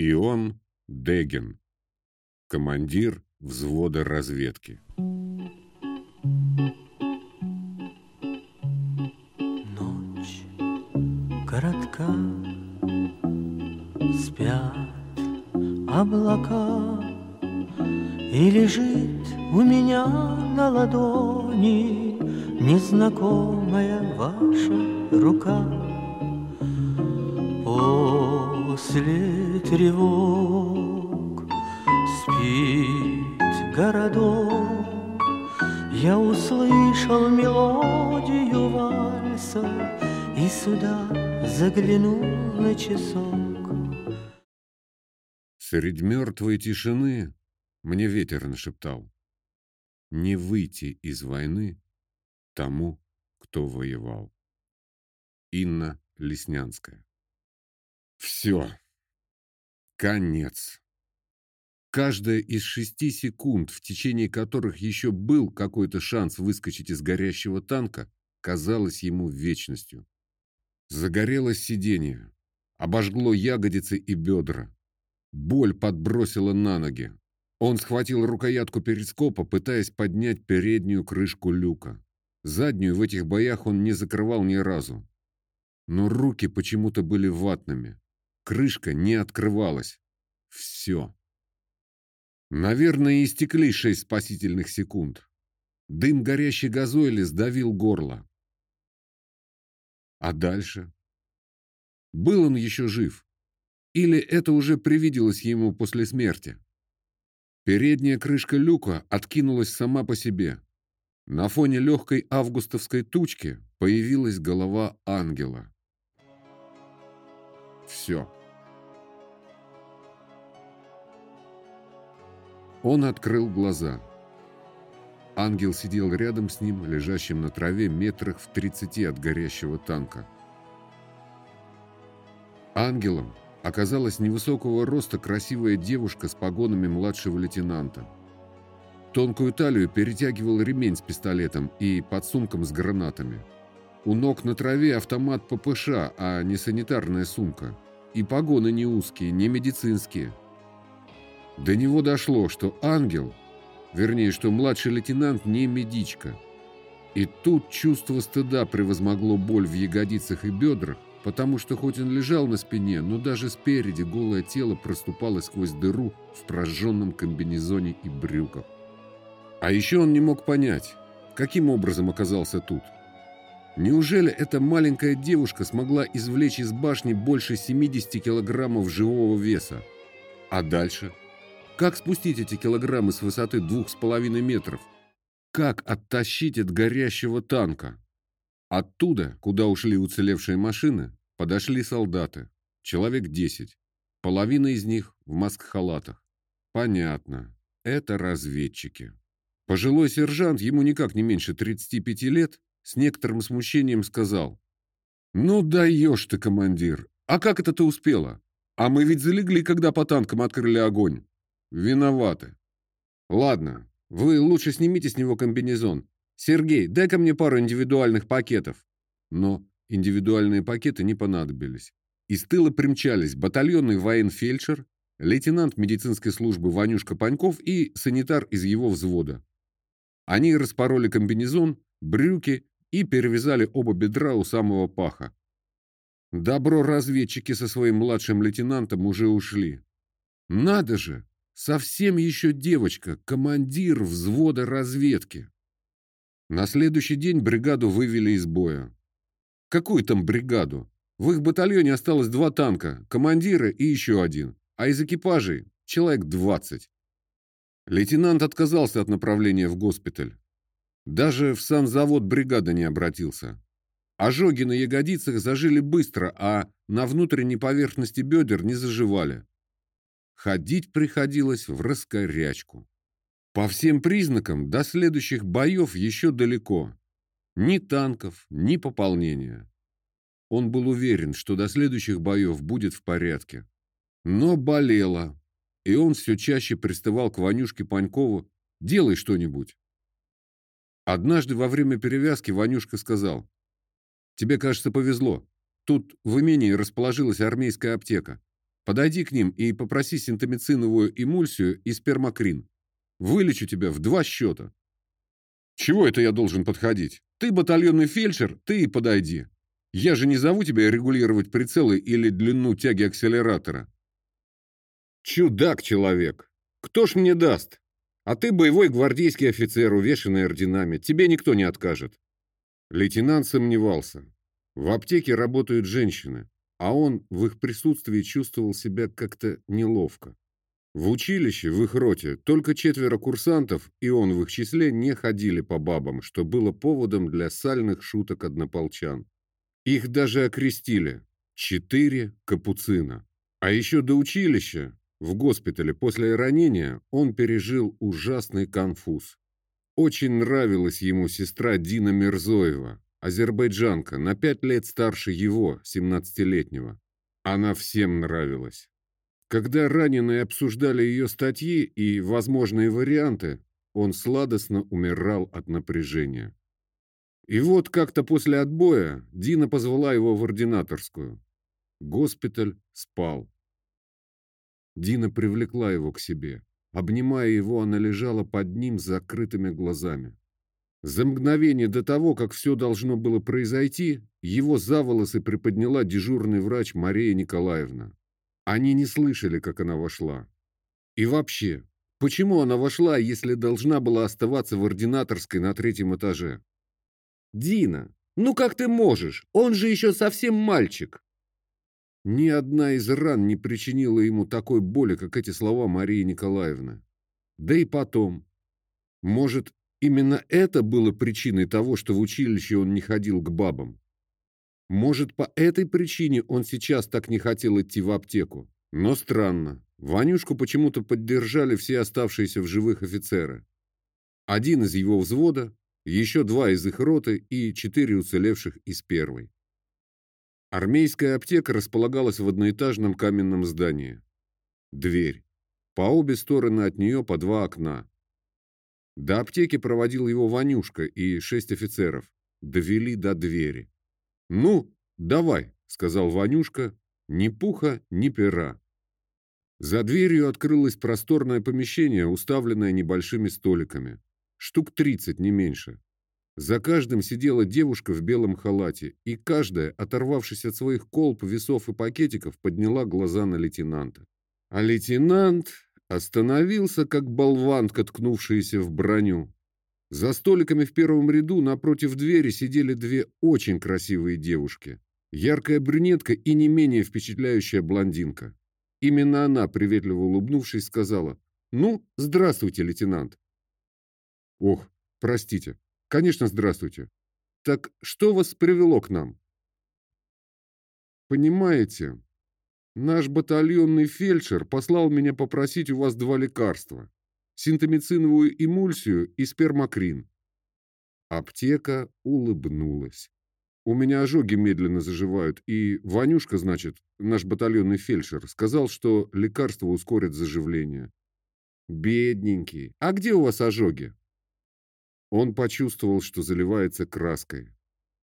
Ион Дегин, командир взвода разведки. Ночь коротка, спят облака, И лежит у меня на ладони Незнакомая ваша рука. После тревог спит городок, Я услышал мелодию вальса И сюда заглянул на часок. Средь мертвой тишины мне ветер нашептал. Не выйти из войны тому, кто воевал. Инна Леснянская. Все. Конец. Каждая из шести секунд, в течение которых еще был какой-то шанс выскочить из горящего танка, казалась ему вечностью. Загорелось сиденье, обожгло ягодицы и бедра. Боль подбросила на ноги. Он схватил рукоятку перископа, пытаясь поднять переднюю крышку люка. Заднюю в этих боях он не закрывал ни разу. Но руки почему-то были ватными. Крышка не открывалась. Все. Наверное, истекли шесть спасительных секунд. Дым горящей газоили сдавил горло. А дальше? Был он еще жив? Или это уже привиделось ему после смерти? Передняя крышка люка откинулась сама по себе. На фоне легкой августовской тучки появилась голова ангела. Все. Он открыл глаза. Ангел сидел рядом с ним, лежащим на траве метрах в тридцати от горящего танка. Ангелом оказалась невысокого роста красивая девушка с погонами младшего лейтенанта. Тонкую талию перетягивал ремень с пистолетом и подсумком с гранатами. У ног на траве автомат ППШ, а не санитарная сумка. И погоны не узкие, не медицинские. До него дошло, что ангел, вернее, что младший лейтенант не медичка. И тут чувство стыда превозмогло боль в ягодицах и бедрах, потому что хоть он лежал на спине, но даже спереди голое тело проступало сквозь дыру в прожженном комбинезоне и брюках. А еще он не мог понять, каким образом оказался тут. Неужели эта маленькая девушка смогла извлечь из башни больше 70 килограммов живого веса? А дальше? Как спустить эти килограммы с высоты двух с половиной метров? Как оттащить от горящего танка? Оттуда, куда ушли уцелевшие машины, подошли солдаты. Человек 10. Половина из них в маск-халатах. Понятно. Это разведчики. Пожилой сержант, ему никак не меньше 35 лет, с некоторым смущением сказал. «Ну даешь ты, командир! А как это ты успела? А мы ведь залегли, когда по танкам открыли огонь. Виноваты. Ладно, вы лучше снимите с него комбинезон. Сергей, дай-ка мне пару индивидуальных пакетов. Но индивидуальные пакеты не понадобились. Из тыла примчались батальонный военфельдшер, лейтенант медицинской службы Ванюшка Паньков и санитар из его взвода. Они распороли комбинезон, брюки и перевязали оба бедра у самого паха. Добро разведчики со своим младшим лейтенантом уже ушли. Надо же! Совсем еще девочка, командир взвода разведки. На следующий день бригаду вывели из боя. Какую там бригаду? В их батальоне осталось два танка, командиры и еще один, а из экипажей человек 20. Лейтенант отказался от направления в госпиталь. Даже в санзавод бригады не обратился. Ожоги на ягодицах зажили быстро, а на внутренней поверхности бедер не заживали. Ходить приходилось в раскорячку. По всем признакам до следующих боев еще далеко. Ни танков, ни пополнения. Он был уверен, что до следующих боев будет в порядке. Но болело, и он все чаще приставал к Ванюшке Панькову «Делай что-нибудь». Однажды во время перевязки Ванюшка сказал «Тебе, кажется, повезло. Тут в имении расположилась армейская аптека. Подойди к ним и попроси синтомициновую эмульсию и спермакрин. Вылечу тебя в два счета. Чего это я должен подходить? Ты батальонный фельдшер, ты и подойди. Я же не зову тебя регулировать прицелы или длину тяги акселератора. Чудак человек. Кто ж мне даст? А ты боевой гвардейский офицер, увешанный орденами. Тебе никто не откажет. Лейтенант сомневался. В аптеке работают женщины, а он в их присутствии чувствовал себя как-то неловко. В училище, в их роте, только четверо курсантов, и он в их числе, не ходили по бабам, что было поводом для сальных шуток однополчан. Их даже окрестили «четыре капуцина». А еще до училища, в госпитале после ранения, он пережил ужасный конфуз. Очень нравилась ему сестра Дина Мирзоева, азербайджанка, на пять лет старше его, 17-летнего. Она всем нравилась. Когда раненые обсуждали ее статьи и возможные варианты, он сладостно умирал от напряжения. И вот как-то после отбоя Дина позвала его в ординаторскую. Госпиталь спал. Дина привлекла его к себе. Обнимая его, она лежала под ним с закрытыми глазами. За мгновение до того, как все должно было произойти, его за волосы приподняла дежурный врач Мария Николаевна. Они не слышали, как она вошла. И вообще, почему она вошла, если должна была оставаться в ординаторской на третьем этаже? «Дина, ну как ты можешь? Он же еще совсем мальчик!» Ни одна из ран не причинила ему такой боли, как эти слова Марии Николаевны. Да и потом. Может, именно это было причиной того, что в училище он не ходил к бабам? Может, по этой причине он сейчас так не хотел идти в аптеку. Но странно. Ванюшку почему-то поддержали все оставшиеся в живых офицеры. Один из его взвода, еще два из их роты и четыре уцелевших из первой. Армейская аптека располагалась в одноэтажном каменном здании. Дверь. По обе стороны от нее по два окна. До аптеки проводил его Ванюшка и шесть офицеров. Довели до двери. «Ну, давай», — сказал Ванюшка, — «ни пуха, ни пера». За дверью открылось просторное помещение, уставленное небольшими столиками. Штук тридцать, не меньше. За каждым сидела девушка в белом халате, и каждая, оторвавшись от своих колб, весов и пакетиков, подняла глаза на лейтенанта. А лейтенант остановился, как болванка, ткнувшаяся в броню. За столиками в первом ряду напротив двери сидели две очень красивые девушки. Яркая брюнетка и не менее впечатляющая блондинка. Именно она, приветливо улыбнувшись, сказала «Ну, здравствуйте, лейтенант». «Ох, простите. Конечно, здравствуйте. Так что вас привело к нам?» «Понимаете, наш батальонный фельдшер послал меня попросить у вас два лекарства синтомициновую эмульсию и спермакрин. Аптека улыбнулась. У меня ожоги медленно заживают, и Ванюшка, значит, наш батальонный фельдшер, сказал, что лекарство ускорит заживление. Бедненький. А где у вас ожоги? Он почувствовал, что заливается краской.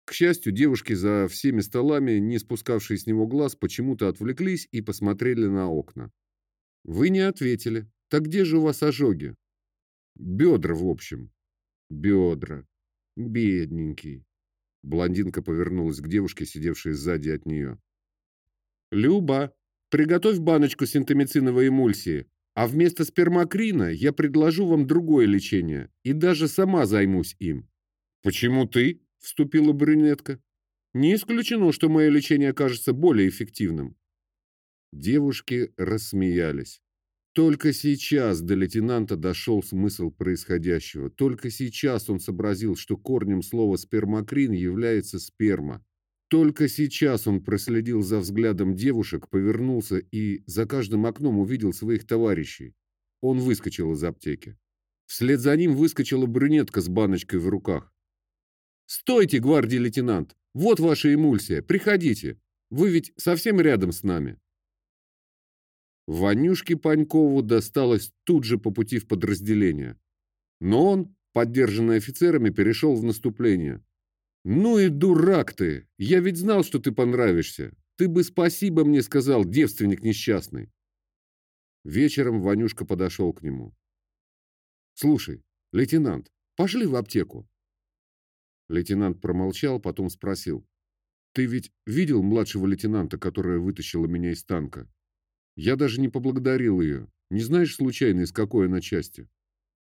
К счастью, девушки за всеми столами, не спускавшие с него глаз, почему-то отвлеклись и посмотрели на окна. Вы не ответили. Так где же у вас ожоги? Бедра, в общем. Бедра. Бедненький. Блондинка повернулась к девушке, сидевшей сзади от нее. «Люба, приготовь баночку синтомициновой эмульсии, а вместо спермакрина я предложу вам другое лечение и даже сама займусь им». «Почему ты?» – вступила брюнетка. «Не исключено, что мое лечение окажется более эффективным». Девушки рассмеялись. Только сейчас до лейтенанта дошел смысл происходящего. Только сейчас он сообразил, что корнем слова «спермакрин» является сперма. Только сейчас он проследил за взглядом девушек, повернулся и за каждым окном увидел своих товарищей. Он выскочил из аптеки. Вслед за ним выскочила брюнетка с баночкой в руках. «Стойте, гвардии лейтенант! Вот ваша эмульсия, приходите! Вы ведь совсем рядом с нами!» Ванюшке Панькову досталось тут же по пути в подразделение. Но он, поддержанный офицерами, перешел в наступление. «Ну и дурак ты! Я ведь знал, что ты понравишься. Ты бы спасибо мне сказал, девственник несчастный. Вечером Ванюшка подошел к нему. «Слушай, лейтенант, пошли в аптеку». Лейтенант промолчал, потом спросил. «Ты ведь видел младшего лейтенанта, которая вытащила меня из танка? Я даже не поблагодарил ее. Не знаешь, случайно, из какой она части?»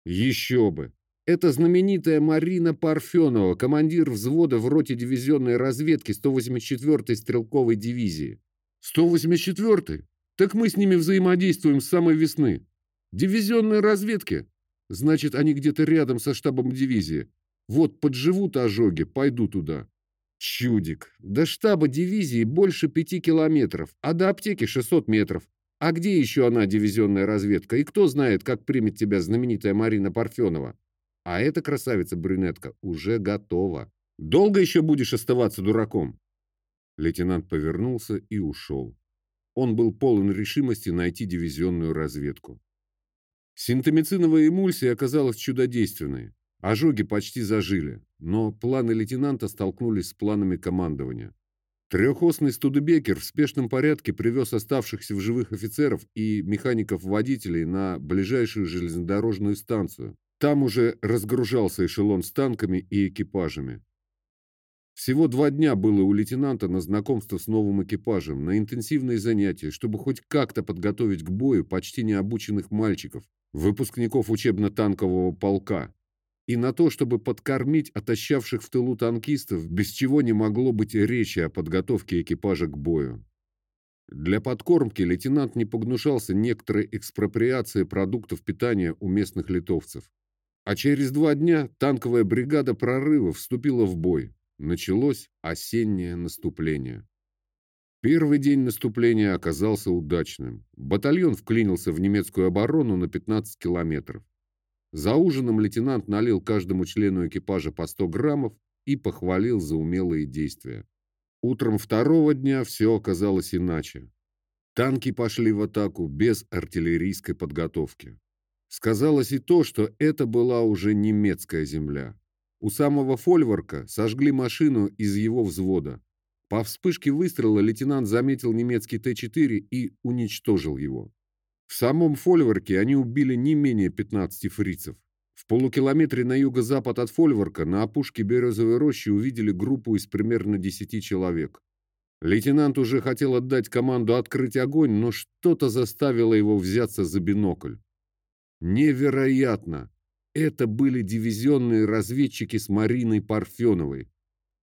«Еще бы! Это знаменитая Марина Парфенова, командир взвода в роте дивизионной разведки 184-й стрелковой дивизии». «184-й? Так мы с ними взаимодействуем с самой весны. Дивизионной разведки? Значит, они где-то рядом со штабом дивизии. Вот подживут ожоги, пойду туда». «Чудик! До штаба дивизии больше пяти километров, а до аптеки 600 метров. А где еще она, дивизионная разведка? И кто знает, как примет тебя знаменитая Марина Парфенова? А эта красавица-брюнетка уже готова. Долго еще будешь оставаться дураком?» Лейтенант повернулся и ушел. Он был полон решимости найти дивизионную разведку. Синтомициновая эмульсия оказалась чудодейственной. Ожоги почти зажили, но планы лейтенанта столкнулись с планами командования. Трехосный Студебекер в спешном порядке привез оставшихся в живых офицеров и механиков-водителей на ближайшую железнодорожную станцию. Там уже разгружался эшелон с танками и экипажами. Всего два дня было у лейтенанта на знакомство с новым экипажем, на интенсивные занятия, чтобы хоть как-то подготовить к бою почти необученных мальчиков, выпускников учебно-танкового полка и на то, чтобы подкормить отощавших в тылу танкистов, без чего не могло быть речи о подготовке экипажа к бою. Для подкормки лейтенант не погнушался некоторой экспроприации продуктов питания у местных литовцев. А через два дня танковая бригада прорыва вступила в бой. Началось осеннее наступление. Первый день наступления оказался удачным. Батальон вклинился в немецкую оборону на 15 километров. За ужином лейтенант налил каждому члену экипажа по 100 граммов и похвалил за умелые действия. Утром второго дня все оказалось иначе. Танки пошли в атаку без артиллерийской подготовки. Сказалось и то, что это была уже немецкая земля. У самого фольворка сожгли машину из его взвода. По вспышке выстрела лейтенант заметил немецкий Т-4 и уничтожил его. В самом фольворке они убили не менее 15 фрицев. В полукилометре на юго-запад от фольворка на опушке Березовой рощи увидели группу из примерно 10 человек. Лейтенант уже хотел отдать команду открыть огонь, но что-то заставило его взяться за бинокль. Невероятно! Это были дивизионные разведчики с Мариной Парфеновой.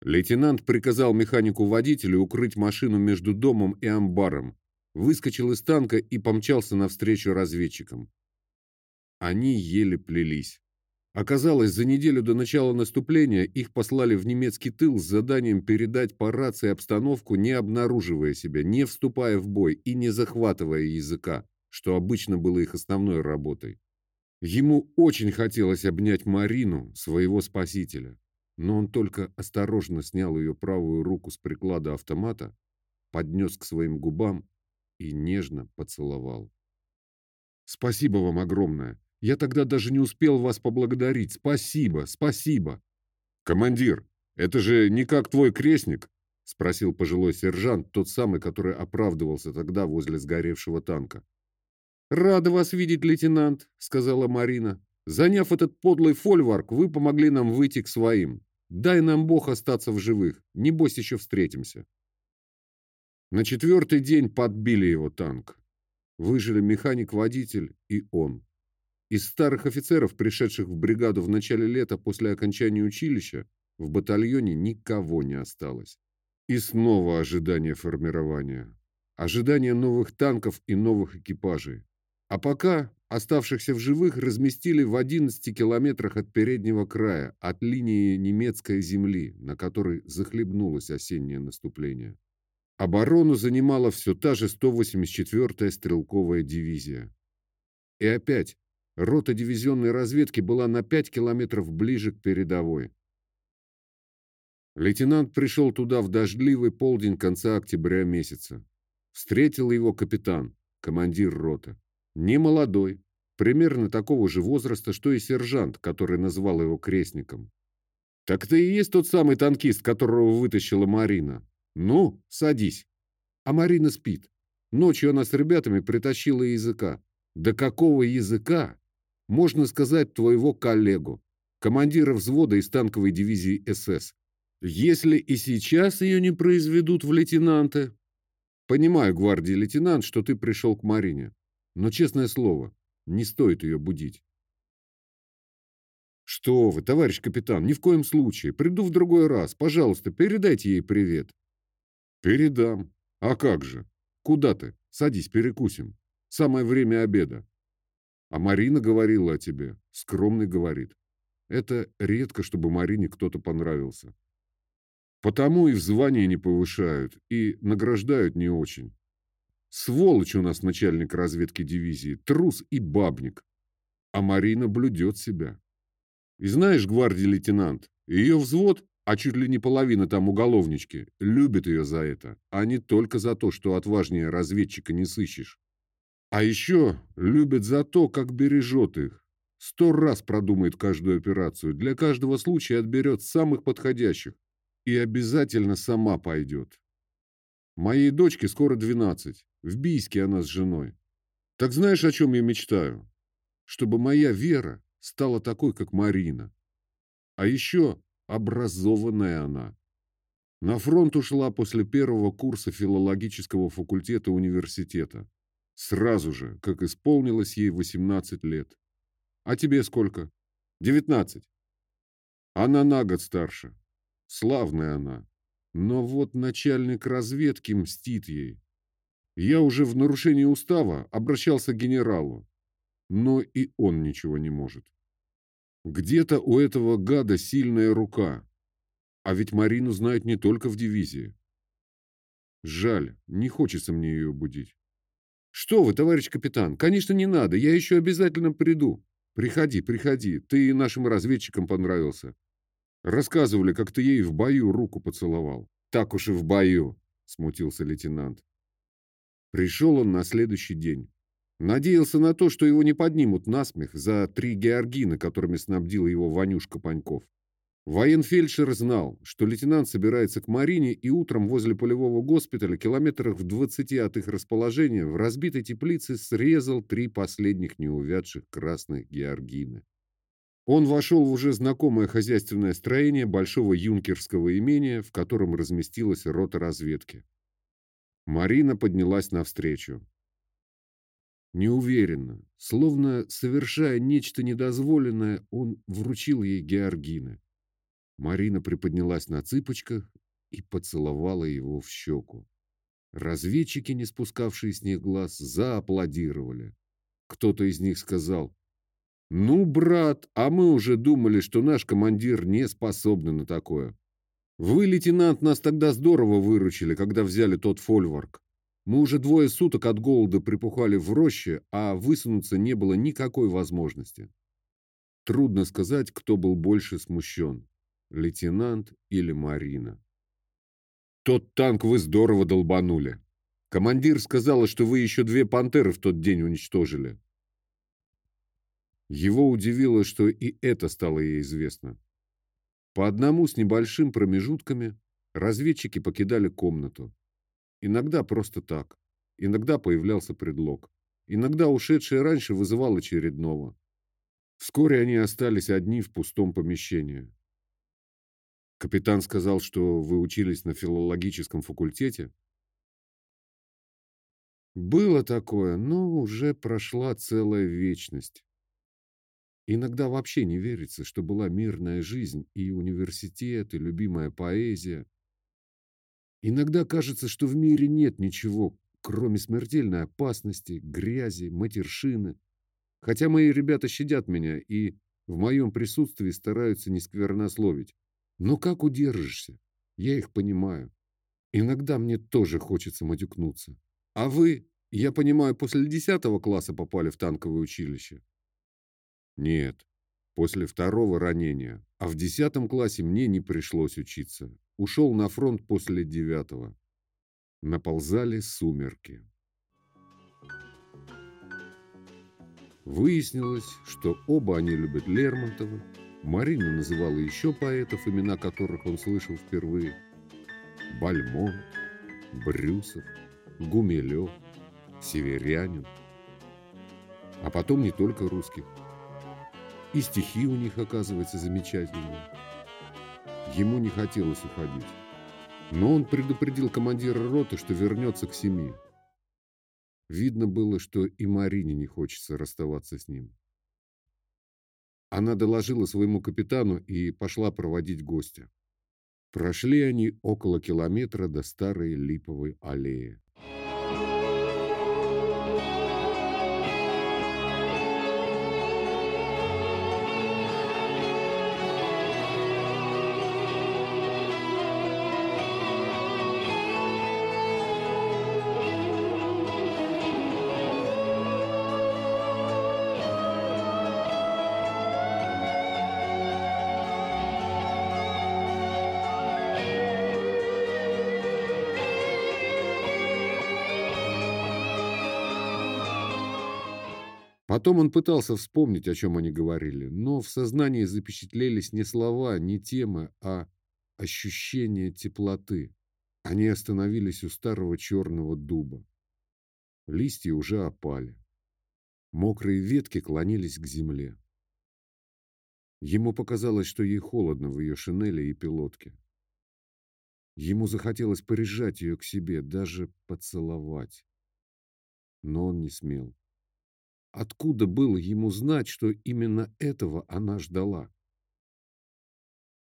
Лейтенант приказал механику-водителю укрыть машину между домом и амбаром выскочил из танка и помчался навстречу разведчикам. Они еле плелись. Оказалось, за неделю до начала наступления их послали в немецкий тыл с заданием передать по рации обстановку, не обнаруживая себя, не вступая в бой и не захватывая языка, что обычно было их основной работой. Ему очень хотелось обнять Марину, своего спасителя, но он только осторожно снял ее правую руку с приклада автомата, поднес к своим губам и нежно поцеловал. «Спасибо вам огромное. Я тогда даже не успел вас поблагодарить. Спасибо, спасибо!» «Командир, это же не как твой крестник?» — спросил пожилой сержант, тот самый, который оправдывался тогда возле сгоревшего танка. «Рада вас видеть, лейтенант», — сказала Марина. «Заняв этот подлый фольварк, вы помогли нам выйти к своим. Дай нам Бог остаться в живых. Небось, еще встретимся». На четвертый день подбили его танк. Выжили механик-водитель и он. Из старых офицеров, пришедших в бригаду в начале лета после окончания училища, в батальоне никого не осталось. И снова ожидание формирования. Ожидание новых танков и новых экипажей. А пока оставшихся в живых разместили в 11 километрах от переднего края, от линии немецкой земли, на которой захлебнулось осеннее наступление. Оборону занимала все та же 184-я стрелковая дивизия. И опять, рота дивизионной разведки была на 5 километров ближе к передовой. Лейтенант пришел туда в дождливый полдень конца октября месяца. Встретил его капитан, командир роты. Не молодой, примерно такого же возраста, что и сержант, который назвал его крестником. «Так ты и есть тот самый танкист, которого вытащила Марина?» «Ну, садись». А Марина спит. Ночью она с ребятами притащила языка. До какого языка? Можно сказать, твоего коллегу, командира взвода из танковой дивизии СС. Если и сейчас ее не произведут в лейтенанты... Понимаю, гвардии лейтенант, что ты пришел к Марине. Но, честное слово, не стоит ее будить. Что вы, товарищ капитан, ни в коем случае. Приду в другой раз. Пожалуйста, передайте ей привет. Передам. А как же? Куда ты? Садись, перекусим. Самое время обеда. А Марина говорила о тебе. Скромный говорит. Это редко, чтобы Марине кто-то понравился. Потому и в звании не повышают, и награждают не очень. Сволочь у нас начальник разведки дивизии, трус и бабник. А Марина блюдет себя. И знаешь, гвардии лейтенант, ее взвод, а чуть ли не половина там уголовнички, любит ее за это, а не только за то, что отважнее разведчика не сыщешь. А еще любит за то, как бережет их. Сто раз продумает каждую операцию, для каждого случая отберет самых подходящих и обязательно сама пойдет. Моей дочке скоро двенадцать, в Бийске она с женой. Так знаешь, о чем я мечтаю? Чтобы моя Вера стала такой, как Марина. А еще образованная она. На фронт ушла после первого курса филологического факультета университета. Сразу же, как исполнилось ей 18 лет. А тебе сколько? 19. Она на год старше. Славная она. Но вот начальник разведки мстит ей. Я уже в нарушении устава обращался к генералу, но и он ничего не может. Где-то у этого гада сильная рука. А ведь Марину знают не только в дивизии. Жаль, не хочется мне ее будить. Что вы, товарищ капитан, конечно, не надо, я еще обязательно приду. Приходи, приходи, ты нашим разведчикам понравился. Рассказывали, как ты ей в бою руку поцеловал. Так уж и в бою, смутился лейтенант. Пришел он на следующий день. Надеялся на то, что его не поднимут насмех за три георгина, которыми снабдил его Ванюшка Паньков. Военфельдшер знал, что лейтенант собирается к Марине и утром возле полевого госпиталя, километрах в двадцати от их расположения, в разбитой теплице срезал три последних неувядших красных георгины. Он вошел в уже знакомое хозяйственное строение большого юнкерского имения, в котором разместилась рота разведки. Марина поднялась навстречу. Неуверенно, словно совершая нечто недозволенное, он вручил ей Георгины. Марина приподнялась на цыпочках и поцеловала его в щеку. Разведчики, не спускавшие с них глаз, зааплодировали. Кто-то из них сказал, «Ну, брат, а мы уже думали, что наш командир не способен на такое. Вы, лейтенант, нас тогда здорово выручили, когда взяли тот фольворк. Мы уже двое суток от голода припухали в роще, а высунуться не было никакой возможности. Трудно сказать, кто был больше смущен – лейтенант или Марина. Тот танк вы здорово долбанули. Командир сказала, что вы еще две пантеры в тот день уничтожили. Его удивило, что и это стало ей известно. По одному с небольшим промежутками разведчики покидали комнату. Иногда просто так. Иногда появлялся предлог. Иногда ушедший раньше вызывал очередного. Вскоре они остались одни в пустом помещении. Капитан сказал, что вы учились на филологическом факультете? Было такое, но уже прошла целая вечность. Иногда вообще не верится, что была мирная жизнь и университет, и любимая поэзия. Иногда кажется, что в мире нет ничего, кроме смертельной опасности, грязи, матершины. Хотя мои ребята щадят меня и в моем присутствии стараются не сквернословить. Но как удержишься? Я их понимаю. Иногда мне тоже хочется матюкнуться. А вы, я понимаю, после десятого класса попали в танковое училище? Нет, после второго ранения. А в десятом классе мне не пришлось учиться. Ушел на фронт после девятого. Наползали сумерки. Выяснилось, что оба они любят Лермонтова. Марина называла еще поэтов, имена которых он слышал впервые. Бальмонт, Брюсов, Гумилев, Северянин. А потом не только русских. И стихи у них, оказывается, замечательные. Ему не хотелось уходить. Но он предупредил командира роты, что вернется к семье. Видно было, что и Марине не хочется расставаться с ним. Она доложила своему капитану и пошла проводить гостя. Прошли они около километра до старой липовой аллеи. Потом он пытался вспомнить, о чем они говорили, но в сознании запечатлелись не слова, не темы, а ощущение теплоты. Они остановились у старого черного дуба. Листья уже опали. Мокрые ветки клонились к земле. Ему показалось, что ей холодно в ее шинели и пилотке. Ему захотелось прижать ее к себе, даже поцеловать. Но он не смел. Откуда было ему знать, что именно этого она ждала?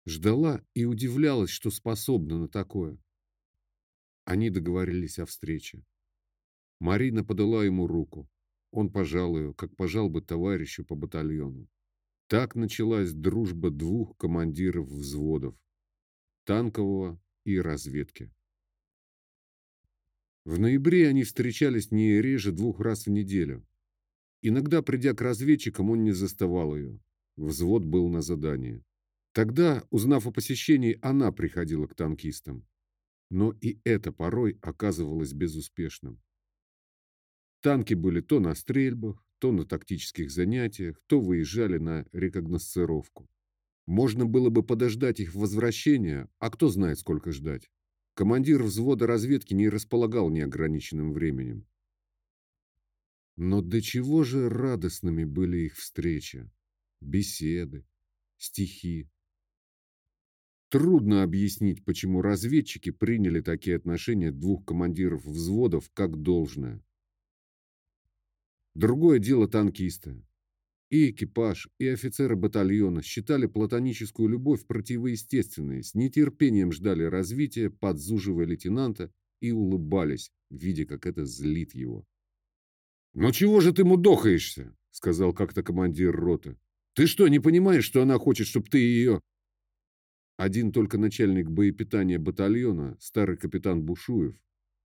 Ждала и удивлялась, что способна на такое. Они договорились о встрече. Марина подала ему руку. Он пожал ее, как пожал бы товарищу по батальону. Так началась дружба двух командиров взводов – танкового и разведки. В ноябре они встречались не реже двух раз в неделю. Иногда, придя к разведчикам, он не заставал ее. Взвод был на задании. Тогда, узнав о посещении, она приходила к танкистам. Но и это порой оказывалось безуспешным. Танки были то на стрельбах, то на тактических занятиях, то выезжали на рекогносцировку. Можно было бы подождать их возвращения, а кто знает, сколько ждать. Командир взвода разведки не располагал неограниченным временем. Но до чего же радостными были их встречи, беседы, стихи. Трудно объяснить, почему разведчики приняли такие отношения двух командиров взводов как должное. Другое дело танкисты. И экипаж, и офицеры батальона считали платоническую любовь противоестественной, с нетерпением ждали развития, подзуживая лейтенанта и улыбались, видя, как это злит его. «Ну чего же ты мудохаешься?» — сказал как-то командир роты. «Ты что, не понимаешь, что она хочет, чтобы ты ее...» Один только начальник боепитания батальона, старый капитан Бушуев,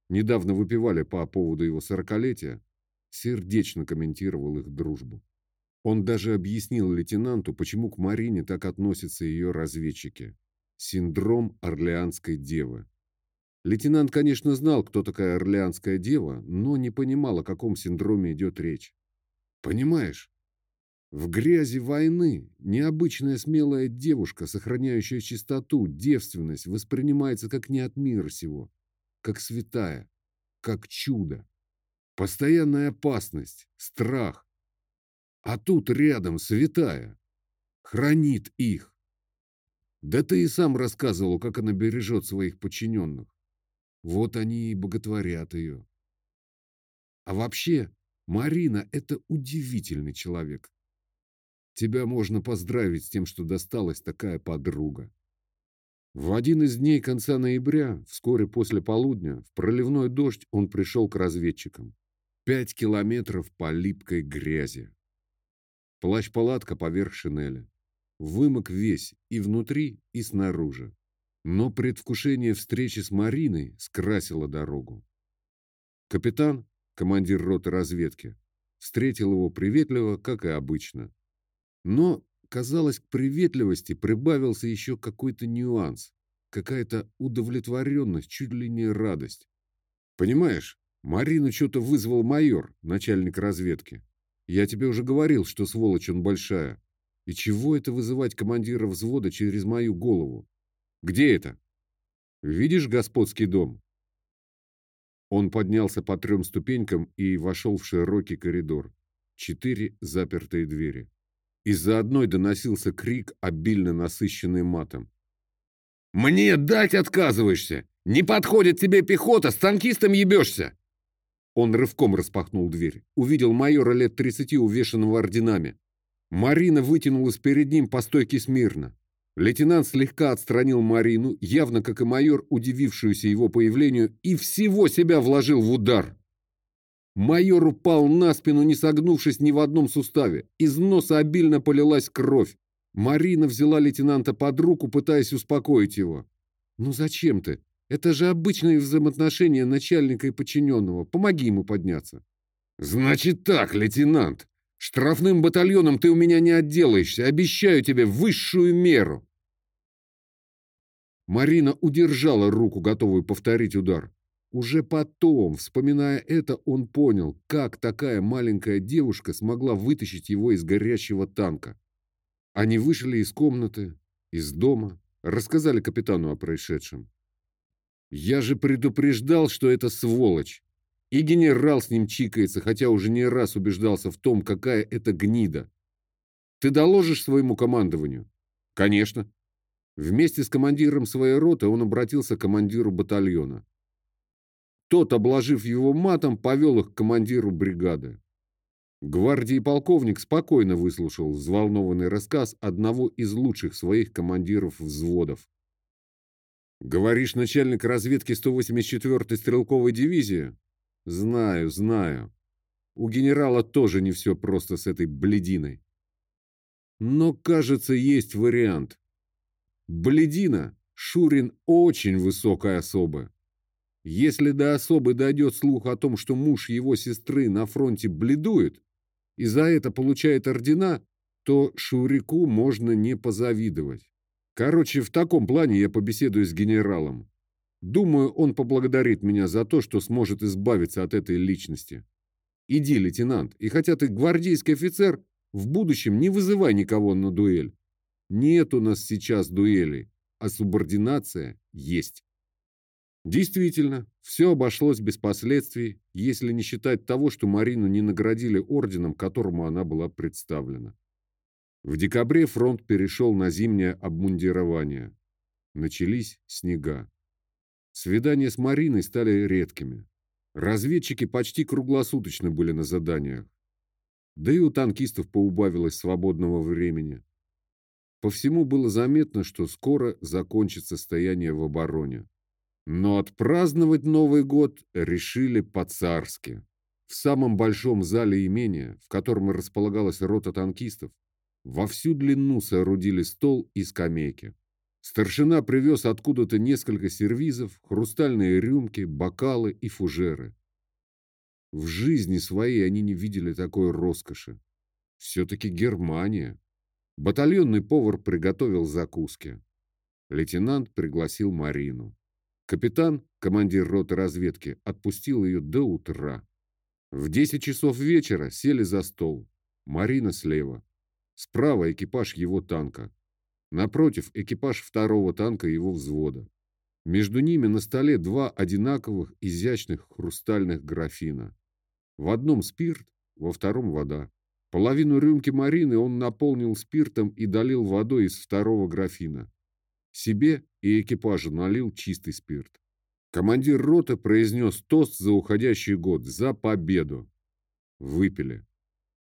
недавно выпивали по поводу его сорокалетия, сердечно комментировал их дружбу. Он даже объяснил лейтенанту, почему к Марине так относятся ее разведчики. Синдром Орлеанской девы. Лейтенант, конечно, знал, кто такая Орлеанская дева, но не понимал, о каком синдроме идет речь. Понимаешь, в грязи войны необычная смелая девушка, сохраняющая чистоту, девственность, воспринимается как не от мира сего, как святая, как чудо. Постоянная опасность, страх. А тут рядом святая, хранит их. Да ты и сам рассказывал, как она бережет своих подчиненных. Вот они и боготворят ее. А вообще, Марина – это удивительный человек. Тебя можно поздравить с тем, что досталась такая подруга. В один из дней конца ноября, вскоре после полудня, в проливной дождь он пришел к разведчикам. Пять километров по липкой грязи. Плащ-палатка поверх шинели. Вымок весь и внутри, и снаружи. Но предвкушение встречи с Мариной скрасило дорогу. Капитан, командир роты разведки, встретил его приветливо, как и обычно. Но, казалось, к приветливости прибавился еще какой-то нюанс, какая-то удовлетворенность, чуть ли не радость. Понимаешь, Марину что-то вызвал майор, начальник разведки. Я тебе уже говорил, что сволочь он большая. И чего это вызывать командира взвода через мою голову? Где это? Видишь господский дом? Он поднялся по трем ступенькам и вошел в широкий коридор. Четыре запертые двери. Из-за одной доносился крик, обильно насыщенный матом. «Мне дать отказываешься! Не подходит тебе пехота, с танкистом ебешься!» Он рывком распахнул дверь. Увидел майора лет тридцати, увешанного орденами. Марина вытянулась перед ним по стойке смирно. Лейтенант слегка отстранил Марину, явно как и майор, удивившуюся его появлению, и всего себя вложил в удар. Майор упал на спину, не согнувшись ни в одном суставе. Из носа обильно полилась кровь. Марина взяла лейтенанта под руку, пытаясь успокоить его. «Ну зачем ты? Это же обычные взаимоотношения начальника и подчиненного. Помоги ему подняться». «Значит так, лейтенант. Штрафным батальоном ты у меня не отделаешься. Обещаю тебе высшую меру. Марина удержала руку, готовую повторить удар. Уже потом, вспоминая это, он понял, как такая маленькая девушка смогла вытащить его из горящего танка. Они вышли из комнаты, из дома, рассказали капитану о происшедшем. «Я же предупреждал, что это сволочь!» И генерал с ним чикается, хотя уже не раз убеждался в том, какая это гнида. «Ты доложишь своему командованию?» «Конечно. Вместе с командиром своей роты он обратился к командиру батальона. Тот, обложив его матом, повел их к командиру бригады. Гвардии полковник спокойно выслушал взволнованный рассказ одного из лучших своих командиров взводов. «Говоришь, начальник разведки 184-й стрелковой дивизии?» «Знаю, знаю. У генерала тоже не все просто с этой блединой. Но, кажется, есть вариант. Бледина, Шурин очень высокая особа. Если до особы дойдет слух о том, что муж его сестры на фронте бледует, и за это получает ордена, то Шурику можно не позавидовать. Короче, в таком плане я побеседую с генералом. Думаю, он поблагодарит меня за то, что сможет избавиться от этой личности. Иди, лейтенант, и хотя ты гвардейский офицер, в будущем не вызывай никого на дуэль. Нет у нас сейчас дуэли, а субординация есть. Действительно, все обошлось без последствий, если не считать того, что Марину не наградили орденом, которому она была представлена. В декабре фронт перешел на зимнее обмундирование. Начались снега. Свидания с Мариной стали редкими. Разведчики почти круглосуточно были на заданиях. Да и у танкистов поубавилось свободного времени. По всему было заметно, что скоро закончится состояние в обороне. Но отпраздновать Новый год решили по-царски. В самом большом зале имения, в котором располагалась рота танкистов, во всю длину соорудили стол и скамейки. Старшина привез откуда-то несколько сервизов, хрустальные рюмки, бокалы и фужеры. В жизни своей они не видели такой роскоши. Все-таки Германия. Батальонный повар приготовил закуски. Лейтенант пригласил Марину. Капитан, командир роты разведки, отпустил ее до утра. В 10 часов вечера сели за стол. Марина слева. Справа экипаж его танка. Напротив экипаж второго танка его взвода. Между ними на столе два одинаковых изящных хрустальных графина. В одном спирт, во втором вода. Половину рюмки Марины он наполнил спиртом и долил водой из второго графина. Себе и экипажу налил чистый спирт. Командир роты произнес тост за уходящий год, за победу. Выпили.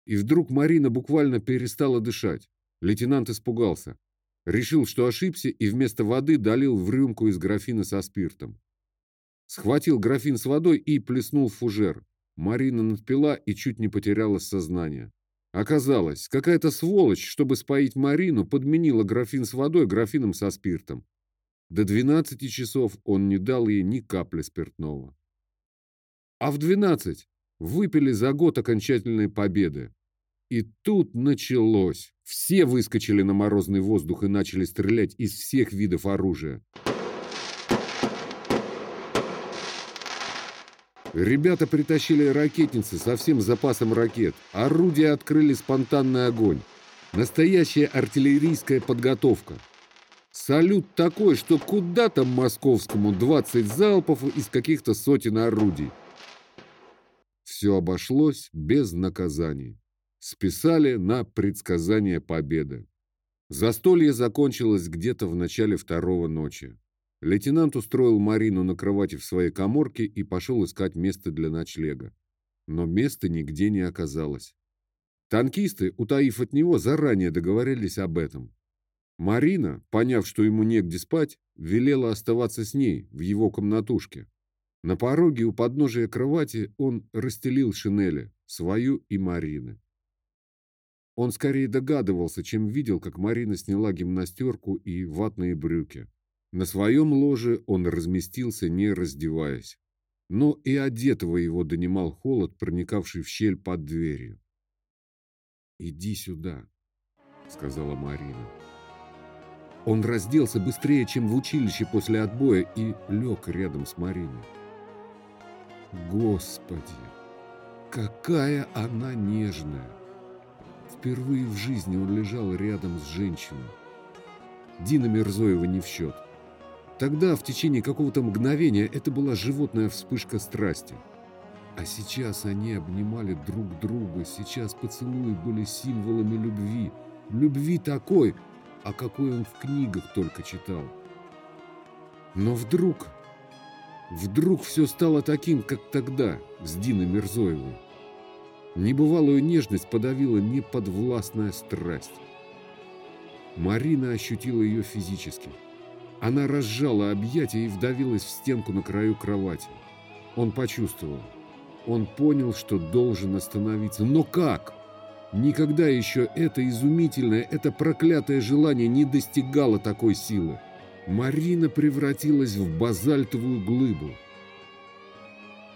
И вдруг Марина буквально перестала дышать. Лейтенант испугался. Решил, что ошибся, и вместо воды долил в рюмку из графина со спиртом. Схватил графин с водой и плеснул в фужер. Марина надпила и чуть не потеряла сознание. Оказалось, какая-то сволочь, чтобы споить Марину, подменила графин с водой графином со спиртом. До 12 часов он не дал ей ни капли спиртного. А в 12 выпили за год окончательной победы. И тут началось. Все выскочили на морозный воздух и начали стрелять из всех видов оружия. Ребята притащили ракетницы со всем запасом ракет. Орудия открыли спонтанный огонь. Настоящая артиллерийская подготовка. Салют такой, что куда там московскому 20 залпов из каких-то сотен орудий. Все обошлось без наказаний. Списали на предсказание победы. Застолье закончилось где-то в начале второго ночи. Лейтенант устроил Марину на кровати в своей коморке и пошел искать место для ночлега. Но места нигде не оказалось. Танкисты, утаив от него, заранее договорились об этом. Марина, поняв, что ему негде спать, велела оставаться с ней в его комнатушке. На пороге у подножия кровати он расстелил шинели, свою и Марины. Он скорее догадывался, чем видел, как Марина сняла гимнастерку и ватные брюки. На своем ложе он разместился, не раздеваясь. Но и одетого его донимал холод, проникавший в щель под дверью. «Иди сюда», — сказала Марина. Он разделся быстрее, чем в училище после отбоя, и лег рядом с Мариной. Господи, какая она нежная! Впервые в жизни он лежал рядом с женщиной. Дина Мирзоева не в счет. Тогда, в течение какого-то мгновения, это была животная вспышка страсти. А сейчас они обнимали друг друга, сейчас поцелуи были символами любви. Любви такой, о какой он в книгах только читал. Но вдруг, вдруг все стало таким, как тогда, с Диной Мирзоевой. Небывалую нежность подавила неподвластная страсть. Марина ощутила ее физически. Она разжала объятия и вдавилась в стенку на краю кровати. Он почувствовал. Он понял, что должен остановиться. Но как? Никогда еще это изумительное, это проклятое желание не достигало такой силы. Марина превратилась в базальтовую глыбу.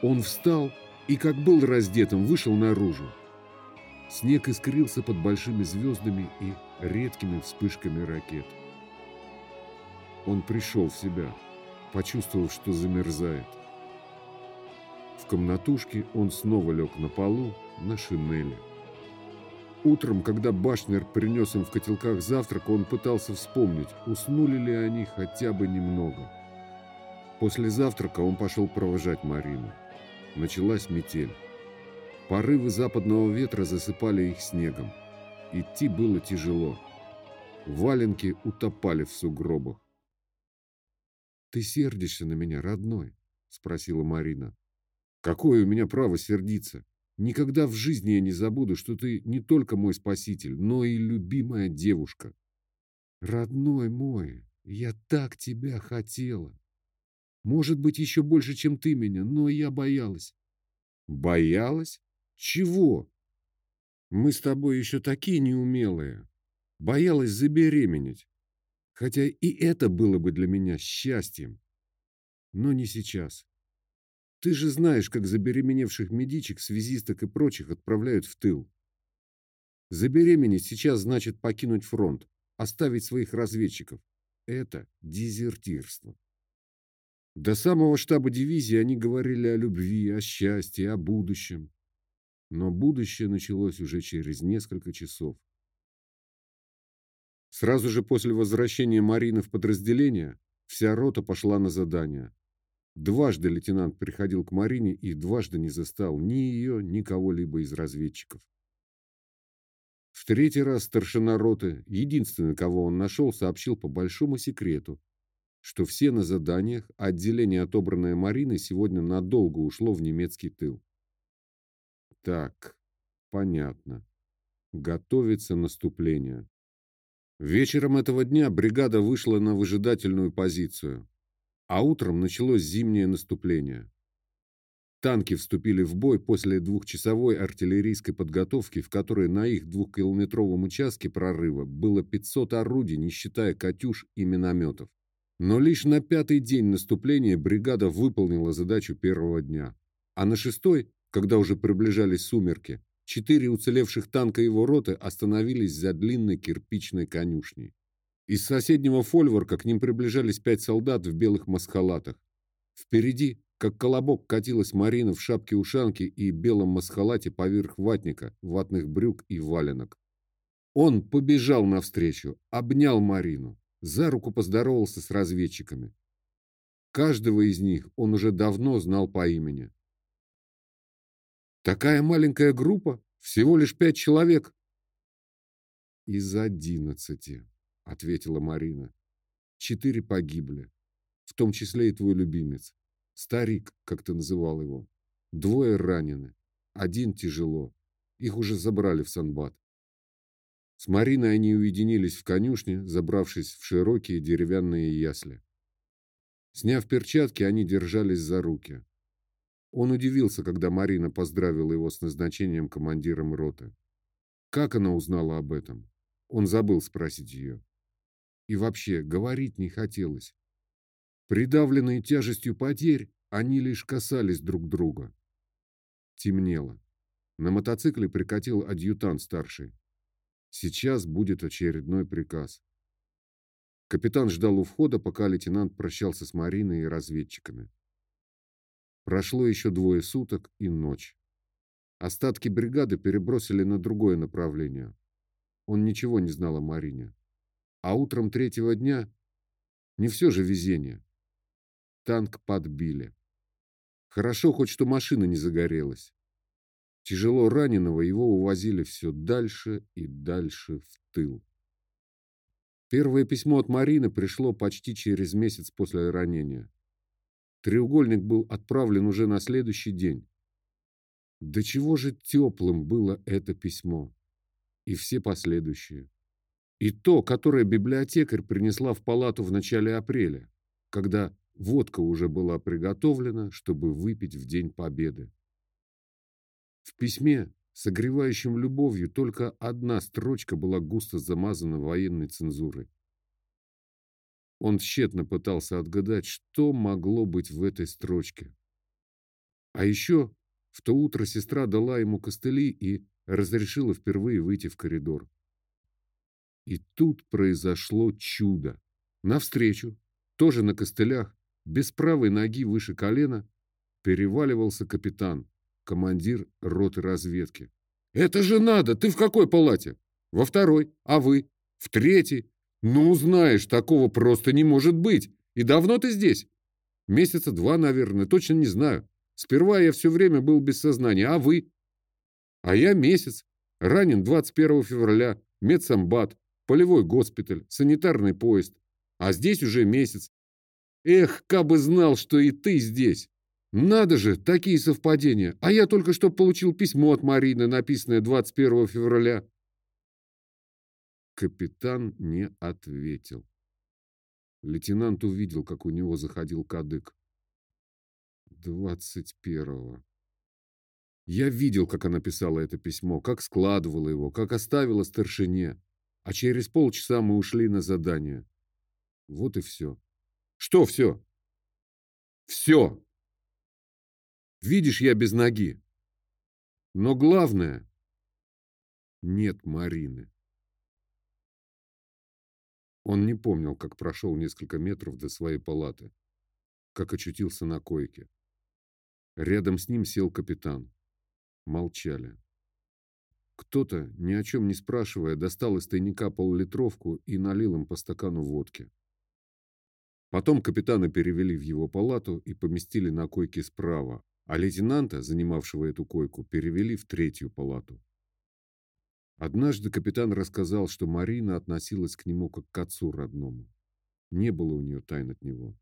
Он встал и, как был раздетым, вышел наружу. Снег искрился под большими звездами и редкими вспышками ракет. Он пришел в себя, почувствовав, что замерзает. В комнатушке он снова лег на полу, на шинели. Утром, когда Башнер принес им в котелках завтрак, он пытался вспомнить, уснули ли они хотя бы немного. После завтрака он пошел провожать Марину. Началась метель. Порывы западного ветра засыпали их снегом. Идти было тяжело. Валенки утопали в сугробах. «Ты сердишься на меня, родной?» — спросила Марина. «Какое у меня право сердиться? Никогда в жизни я не забуду, что ты не только мой спаситель, но и любимая девушка. Родной мой, я так тебя хотела. Может быть, еще больше, чем ты меня, но я боялась. Боялась? Чего? Мы с тобой еще такие неумелые. Боялась забеременеть. Хотя и это было бы для меня счастьем. Но не сейчас. Ты же знаешь, как забеременевших медичек, связисток и прочих отправляют в тыл. Забеременеть сейчас значит покинуть фронт, оставить своих разведчиков. Это дезертирство. До самого штаба дивизии они говорили о любви, о счастье, о будущем. Но будущее началось уже через несколько часов. Сразу же после возвращения Марины в подразделение вся рота пошла на задание. Дважды лейтенант приходил к Марине и дважды не застал ни ее, ни кого-либо из разведчиков. В третий раз старшина роты, единственный, кого он нашел, сообщил по большому секрету, что все на заданиях, а отделение, отобранное Мариной, сегодня надолго ушло в немецкий тыл. Так, понятно. Готовится наступление. Вечером этого дня бригада вышла на выжидательную позицию а утром началось зимнее наступление. Танки вступили в бой после двухчасовой артиллерийской подготовки, в которой на их двухкилометровом участке прорыва было 500 орудий, не считая «Катюш» и минометов. Но лишь на пятый день наступления бригада выполнила задачу первого дня. А на шестой, когда уже приближались сумерки, четыре уцелевших танка его роты остановились за длинной кирпичной конюшней. Из соседнего фольворка к ним приближались пять солдат в белых маскалатах. Впереди, как колобок, катилась Марина в шапке-ушанке и белом маскалате поверх ватника, ватных брюк и валенок. Он побежал навстречу, обнял Марину. за руку поздоровался с разведчиками. Каждого из них он уже давно знал по имени. Такая маленькая группа, всего лишь пять человек. Из одиннадцати, ответила Марина. Четыре погибли, в том числе и твой любимец. Старик, как ты называл его. Двое ранены, один тяжело. Их уже забрали в Санбат. С Мариной они уединились в конюшне, забравшись в широкие деревянные ясли. Сняв перчатки, они держались за руки. Он удивился, когда Марина поздравила его с назначением командиром роты. Как она узнала об этом? Он забыл спросить ее. И вообще, говорить не хотелось. Придавленные тяжестью потерь, они лишь касались друг друга. Темнело. На мотоцикле прикатил адъютант старший. Сейчас будет очередной приказ. Капитан ждал у входа, пока лейтенант прощался с Мариной и разведчиками. Прошло еще двое суток и ночь. Остатки бригады перебросили на другое направление. Он ничего не знал о Марине. А утром третьего дня не все же везение. Танк подбили. Хорошо хоть что машина не загорелась. Тяжело раненого его увозили все дальше и дальше в тыл. Первое письмо от Марины пришло почти через месяц после ранения. Треугольник был отправлен уже на следующий день. До чего же теплым было это письмо. И все последующие. И то, которое библиотекарь принесла в палату в начале апреля, когда водка уже была приготовлена, чтобы выпить в День Победы. В письме согревающим любовью, только одна строчка была густо замазана военной цензурой. Он тщетно пытался отгадать, что могло быть в этой строчке. А еще в то утро сестра дала ему костыли и разрешила впервые выйти в коридор. И тут произошло чудо. Навстречу, тоже на костылях, без правой ноги выше колена, переваливался капитан командир роты разведки. «Это же надо! Ты в какой палате?» «Во второй. А вы?» «В третьей. Ну, знаешь, такого просто не может быть. И давно ты здесь?» «Месяца два, наверное, точно не знаю. Сперва я все время был без сознания, а вы?» «А я месяц. Ранен 21 февраля. Медсамбат, полевой госпиталь, санитарный поезд. А здесь уже месяц. Эх, кабы знал, что и ты здесь!» Надо же, такие совпадения. А я только что получил письмо от Марины, написанное 21 февраля. Капитан не ответил. Лейтенант увидел, как у него заходил кадык. Двадцать первого. Я видел, как она писала это письмо, как складывала его, как оставила старшине. А через полчаса мы ушли на задание. Вот и все. Что все? Все! Видишь, я без ноги. Но главное — нет Марины. Он не помнил, как прошел несколько метров до своей палаты, как очутился на койке. Рядом с ним сел капитан. Молчали. Кто-то, ни о чем не спрашивая, достал из тайника поллитровку и налил им по стакану водки. Потом капитана перевели в его палату и поместили на койке справа, а лейтенанта, занимавшего эту койку, перевели в третью палату. Однажды капитан рассказал, что Марина относилась к нему как к отцу родному. Не было у нее тайн от него.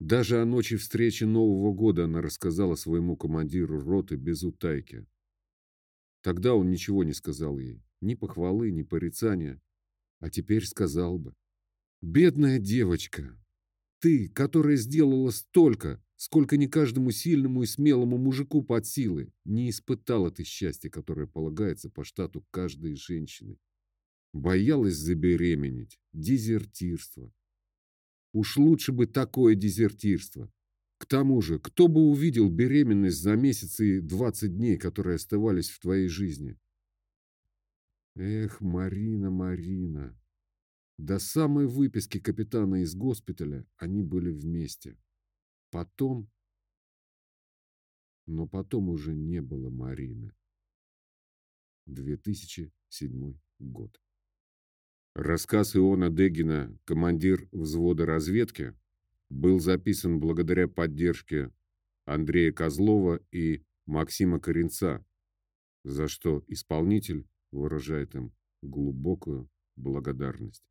Даже о ночи встречи Нового года она рассказала своему командиру роты без утайки. Тогда он ничего не сказал ей, ни похвалы, ни порицания, а теперь сказал бы. «Бедная девочка, ты, которая сделала столько, сколько не каждому сильному и смелому мужику под силы, не испытала ты счастья, которое полагается по штату каждой женщины. Боялась забеременеть, дезертирство. Уж лучше бы такое дезертирство. К тому же, кто бы увидел беременность за месяц и 20 дней, которые оставались в твоей жизни? Эх, Марина, Марина. До самой выписки капитана из госпиталя они были вместе. Потом... Но потом уже не было Марины. 2007 год. Рассказ Иона Дегина «Командир взвода разведки» был записан благодаря поддержке Андрея Козлова и Максима Коренца, за что исполнитель выражает им глубокую благодарность.